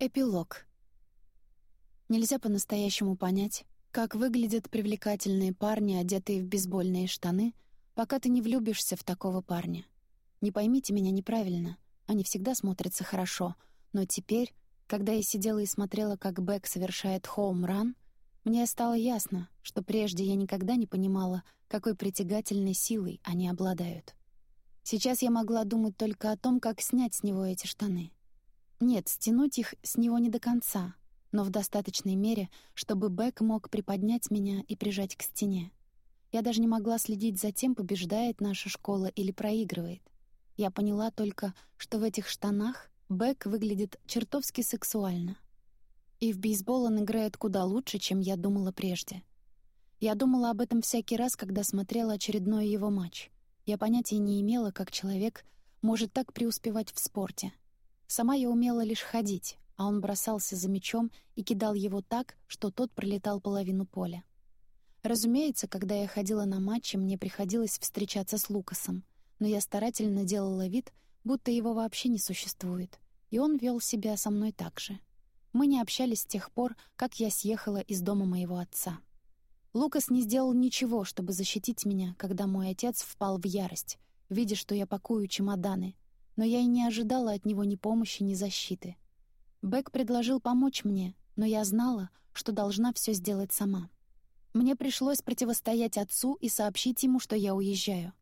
Эпилог. Нельзя по-настоящему понять, как выглядят привлекательные парни, одетые в бейсбольные штаны, пока ты не влюбишься в такого парня. Не поймите меня неправильно, они всегда смотрятся хорошо, но теперь, когда я сидела и смотрела, как Бэк совершает хоум-ран, мне стало ясно, что прежде я никогда не понимала, какой притягательной силой они обладают. Сейчас я могла думать только о том, как снять с него эти штаны — нет, стянуть их с него не до конца, но в достаточной мере, чтобы Бэк мог приподнять меня и прижать к стене. Я даже не могла следить за тем, побеждает наша школа или проигрывает. Я поняла только, что в этих штанах Бэк выглядит чертовски сексуально. И в бейсбол он играет куда лучше, чем я думала прежде. Я думала об этом всякий раз, когда смотрела очередной его матч. Я понятия не имела, как человек может так преуспевать в спорте — Сама я умела лишь ходить, а он бросался за мячом и кидал его так, что тот пролетал половину поля. Разумеется, когда я ходила на матчи, мне приходилось встречаться с Лукасом, но я старательно делала вид, будто его вообще не существует, и он вел себя со мной так же. Мы не общались с тех пор, как я съехала из дома моего отца. Лукас не сделал ничего, чтобы защитить меня, когда мой отец впал в ярость, видя, что я пакую чемоданы — но я и не ожидала от него ни помощи, ни защиты. Бэк предложил помочь мне, но я знала, что должна все сделать сама. Мне пришлось противостоять отцу и сообщить ему, что я уезжаю.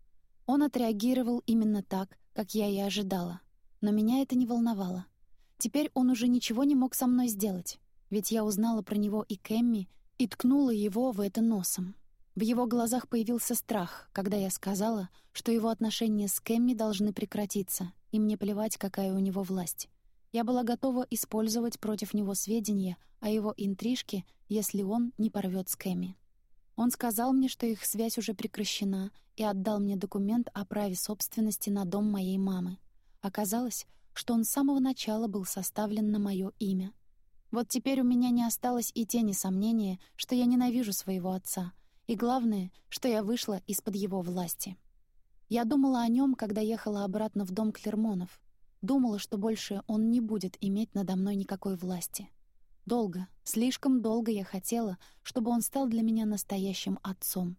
Он отреагировал именно так, как я и ожидала. Но меня это не волновало. Теперь он уже ничего не мог со мной сделать, ведь я узнала про него и Кэмми и ткнула его в это носом. В его глазах появился страх, когда я сказала, что его отношения с Кэмми должны прекратиться, и мне плевать, какая у него власть. Я была готова использовать против него сведения о его интрижке, если он не порвет с Кэми. Он сказал мне, что их связь уже прекращена, и отдал мне документ о праве собственности на дом моей мамы. Оказалось, что он с самого начала был составлен на мое имя. Вот теперь у меня не осталось и тени сомнения, что я ненавижу своего отца, и главное, что я вышла из-под его власти. Я думала о нем, когда ехала обратно в дом Клермонов. Думала, что больше он не будет иметь надо мной никакой власти. Долго, слишком долго я хотела, чтобы он стал для меня настоящим отцом.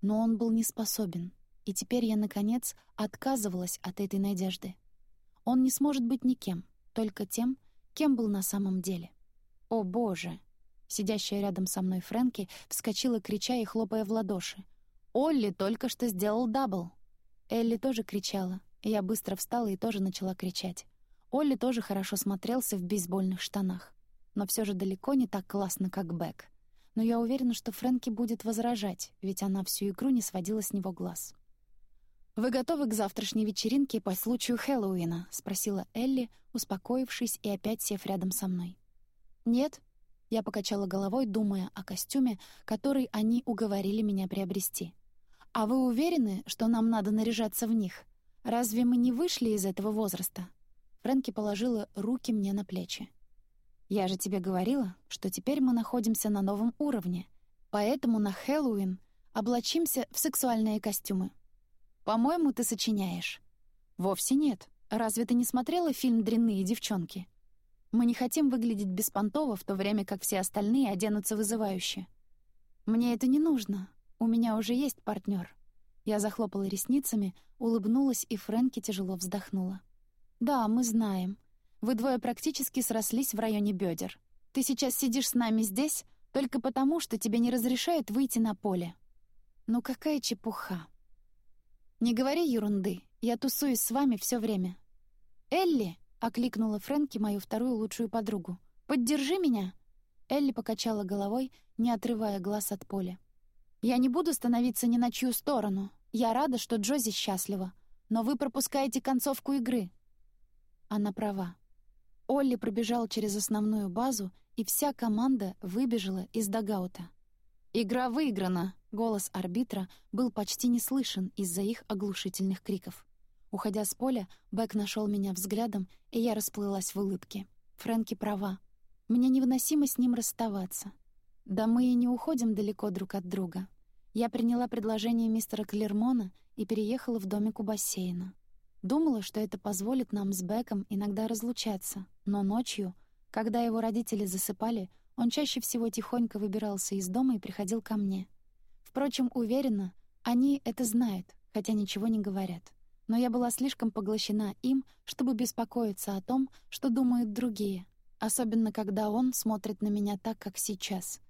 Но он был не способен, и теперь я, наконец, отказывалась от этой надежды. Он не сможет быть никем, только тем, кем был на самом деле. «О, Боже!» Сидящая рядом со мной Фрэнки вскочила, крича и хлопая в ладоши. «Олли только что сделал double!» Элли тоже кричала. Я быстро встала и тоже начала кричать. Олли тоже хорошо смотрелся в бейсбольных штанах. Но все же далеко не так классно, как Бэк. Но я уверена, что Фрэнки будет возражать, ведь она всю игру не сводила с него глаз. «Вы готовы к завтрашней вечеринке по случаю Хэллоуина?» — спросила Элли, успокоившись и опять сев рядом со мной. «Нет», — я покачала головой, думая о костюме, который они уговорили меня приобрести. «А вы уверены, что нам надо наряжаться в них? Разве мы не вышли из этого возраста?» Фрэнки положила руки мне на плечи. «Я же тебе говорила, что теперь мы находимся на новом уровне, поэтому на Хэллоуин облачимся в сексуальные костюмы. По-моему, ты сочиняешь». «Вовсе нет. Разве ты не смотрела фильм «Дрянные девчонки»?» Мы не хотим выглядеть беспонтово, в то время как все остальные оденутся вызывающе. Мне это не нужно. У меня уже есть партнер. Я захлопала ресницами, улыбнулась, и Фрэнки тяжело вздохнула. «Да, мы знаем. Вы двое практически срослись в районе бедер. Ты сейчас сидишь с нами здесь только потому, что тебе не разрешают выйти на поле. Ну какая чепуха!» «Не говори ерунды, я тусуюсь с вами все время». «Элли!» — окликнула Фрэнки мою вторую лучшую подругу. «Поддержи меня!» Элли покачала головой, не отрывая глаз от поля. Я не буду становиться ни на чью сторону. Я рада, что Джози счастлива. Но вы пропускаете концовку игры. Она права. Олли пробежал через основную базу, и вся команда выбежала из дагаута. «Игра выиграна!» — голос арбитра был почти не слышен из-за их оглушительных криков. Уходя с поля, Бэк нашел меня взглядом, и я расплылась в улыбке. Фрэнки права. Мне невыносимо с ним расставаться. Да мы и не уходим далеко друг от друга. Я приняла предложение мистера Клермона и переехала в домик у бассейна. Думала, что это позволит нам с Беком иногда разлучаться, но ночью, Когда его родители засыпали, он чаще всего тихонько выбирался из дома и приходил ко мне. Впрочем, уверена, они это знают, хотя ничего не говорят. Но я была слишком поглощена им, чтобы беспокоиться о том, что думают другие, особенно когда он смотрит на меня так, как сейчас.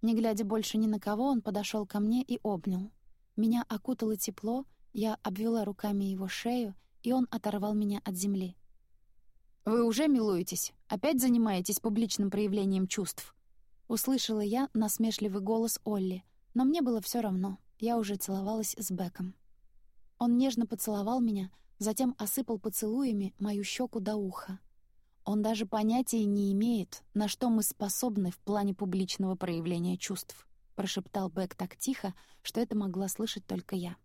Не глядя больше ни на кого, он подошел ко мне и обнял. Меня окутало тепло, я обвела руками его шею, и он оторвал меня от земли. «Вы уже милуетесь? Опять занимаетесь публичным проявлением чувств?» Услышала я насмешливый голос Олли, но мне было все равно. Я уже целовалась с Беком. Он нежно поцеловал меня, затем осыпал поцелуями мою щеку до уха. Он даже понятия не имеет, на что мы способны в плане публичного проявления чувств, прошептал Бек так тихо, что это могла слышать только я.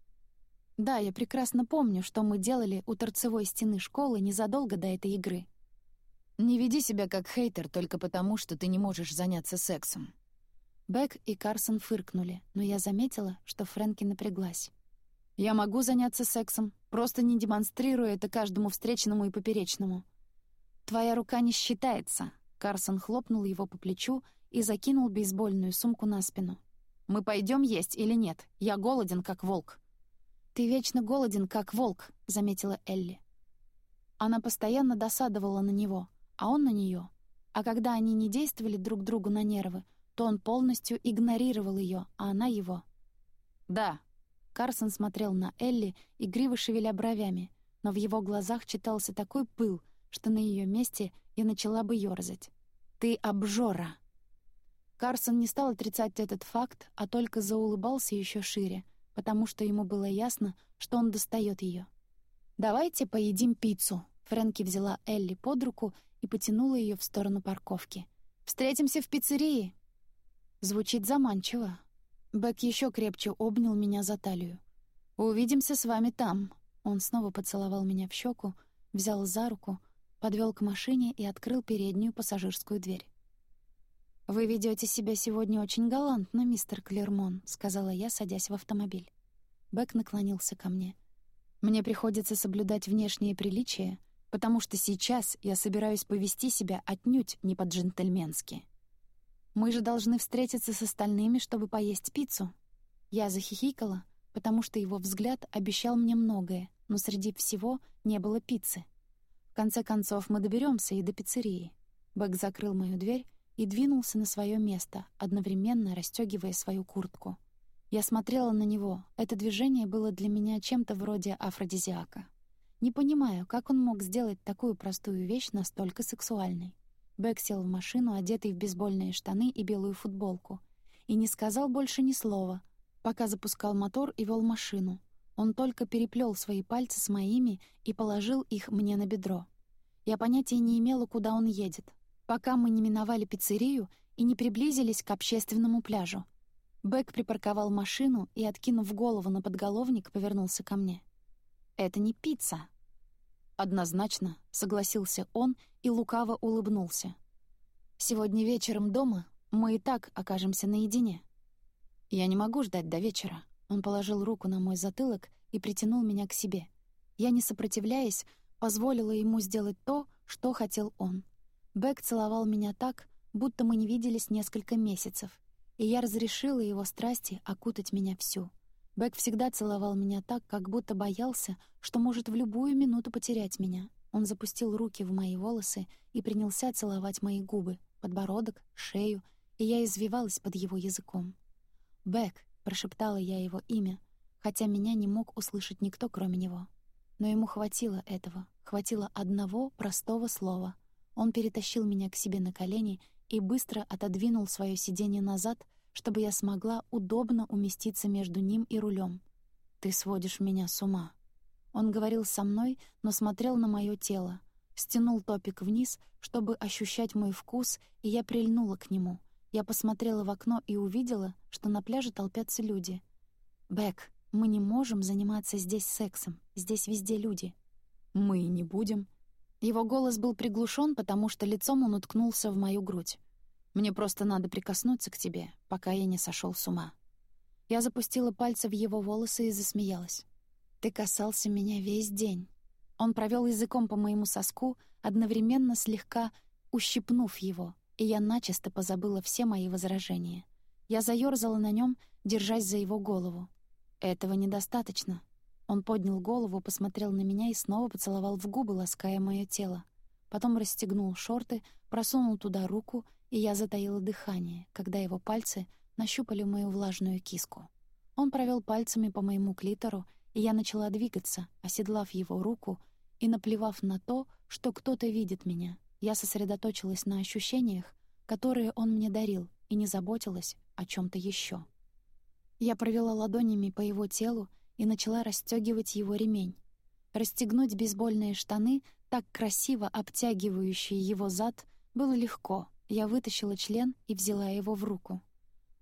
Да, я прекрасно помню, что мы делали у торцевой стены школы незадолго до этой игры. Не веди себя как хейтер только потому, что ты не можешь заняться сексом. Бек и Карсон фыркнули, но я заметила, что Фрэнки напряглась. Я могу заняться сексом, просто не демонстрируя это каждому встречному и поперечному. Твоя рука не считается. Карсон хлопнул его по плечу и закинул бейсбольную сумку на спину. Мы пойдем есть или нет? Я голоден, как волк. «Ты вечно голоден, как волк», — заметила Элли. Она постоянно досадовала на него, а он на нее. А когда они не действовали друг другу на нервы, то он полностью игнорировал ее, а она его. «Да». Карсон смотрел на Элли, игриво шевеля бровями, но в его глазах читался такой пыл, что на ее месте я начала бы ёрзать. «Ты обжора!» Карсон не стал отрицать этот факт, а только заулыбался еще шире — потому что ему было ясно, что он достает ее. «Давайте поедим пиццу», — Фрэнки взяла Элли под руку и потянула ее в сторону парковки. «Встретимся в пиццерии!» Звучит заманчиво. Бэк еще крепче обнял меня за талию. «Увидимся с вами там». Он снова поцеловал меня в щеку, взял за руку, подвел к машине и открыл переднюю пассажирскую дверь. «Вы ведете себя сегодня очень галантно, мистер Клермон», — сказала я, садясь в автомобиль. Бэк наклонился ко мне. «Мне приходится соблюдать внешние приличия, потому что сейчас я собираюсь повести себя отнюдь не по-джентльменски. Мы же должны встретиться с остальными, чтобы поесть пиццу». Я захихикала, потому что его взгляд обещал мне многое, но среди всего не было пиццы. В конце концов, мы доберемся и до пиццерии. Бэк закрыл мою дверь и двинулся на свое место, одновременно расстегивая свою куртку. Я смотрела на него. Это движение было для меня чем-то вроде афродизиака. Не понимаю, как он мог сделать такую простую вещь настолько сексуальной. Бэк сел в машину, одетый в бейсбольные штаны и белую футболку, и не сказал больше ни слова, пока запускал мотор и вел машину. Он только переплел свои пальцы с моими и положил их мне на бедро. Я понятия не имела, куда он едет, пока мы не миновали пиццерию и не приблизились к общественному пляжу. Бэк припарковал машину и, откинув голову на подголовник, повернулся ко мне. «Это не пицца». «Однозначно», — согласился он и лукаво улыбнулся. «Сегодня вечером дома мы и так окажемся наедине». «Я не могу ждать до вечера». Он положил руку на мой затылок и притянул меня к себе. Я, не сопротивляясь, позволила ему сделать то, что хотел он — Бэк целовал меня так, будто мы не виделись несколько месяцев, и я разрешила его страсти окутать меня всю. Бэк всегда целовал меня так, как будто боялся, что может в любую минуту потерять меня. Он запустил руки в мои волосы и принялся целовать мои губы, подбородок, шею, и я извивалась под его языком. «Бэк», — прошептала я его имя, хотя меня не мог услышать никто, кроме него. Но ему хватило этого, хватило одного простого слова — он перетащил меня к себе на колени и быстро отодвинул свое сиденье назад, чтобы я смогла удобно уместиться между ним и рулем. «Ты сводишь меня с ума». Он говорил со мной, но смотрел на мое тело, стянул топик вниз, чтобы ощущать мой вкус, и я прильнула к нему. Я посмотрела в окно и увидела, что на пляже толпятся люди. «Бэк, мы не можем заниматься здесь сексом, здесь везде люди». «Мы не будем», его голос был приглушен, потому что лицом он уткнулся в мою грудь. «Мне просто надо прикоснуться к тебе, пока я не сошел с ума». Я запустила пальцы в его волосы и засмеялась. «Ты касался меня весь день». Он провел языком по моему соску, одновременно слегка ущипнув его, и я начисто позабыла все мои возражения. Я заёрзала на нём, держась за его голову. Этого недостаточно. Он поднял голову, посмотрел на меня и снова поцеловал в губы, лаская моё тело. Потом расстегнул шорты, просунул туда руку, и я затаила дыхание, когда его пальцы нащупали мою влажную киску. Он провел пальцами по моему клитору, и я начала двигаться, оседлав его руку и наплевав на то, что кто-то видит меня. Я сосредоточилась на ощущениях, которые он мне дарил, и не заботилась о чем то еще. Я провела ладонями по его телу и начала расстегивать его ремень. Расстегнуть бейсбольные штаны, так красиво обтягивающие его зад, было легко. Я вытащила член и взяла его в руку.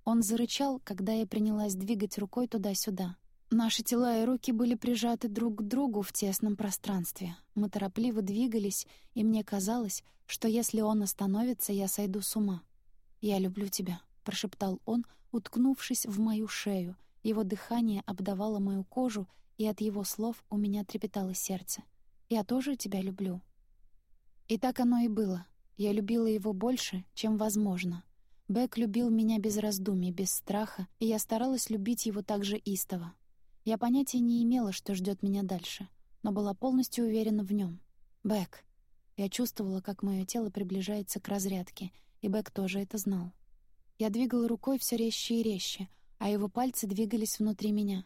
Он зарычал, когда я принялась двигать рукой туда-сюда. Наши тела и руки были прижаты друг к другу в тесном пространстве. Мы торопливо двигались, и мне казалось, что если он остановится, я сойду с ума. «Я люблю тебя», — прошептал он, уткнувшись в мою шею. Его дыхание обдавало мою кожу, и от его слов у меня трепетало сердце. «Я тоже тебя люблю». И так оно и было. Я любила его больше, чем возможно. Бэк любил меня без раздумий, без страха, и я старалась любить его так же истово. Я понятия не имела, что ждет меня дальше, но была полностью уверена в нем. Бэк. Я чувствовала, как мое тело приближается к разрядке, и Бэк тоже это знал. Я двигала рукой все резче и резче, а его пальцы двигались внутри меня.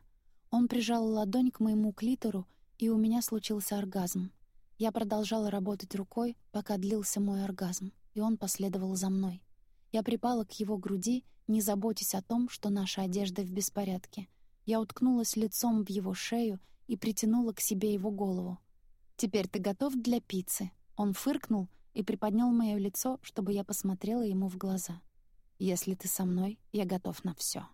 Он прижал ладонь к моему клитору, и у меня случился оргазм. Я продолжала работать рукой, пока длился мой оргазм, и он последовал за мной. Я припала к его груди, не заботясь о том, что наша одежда в беспорядке — я уткнулась лицом в его шею и притянула к себе его голову. «Теперь ты готов для пиццы?» Он фыркнул и приподнял моё лицо, чтобы я посмотрела ему в глаза. «Если ты со мной, я готов на всё».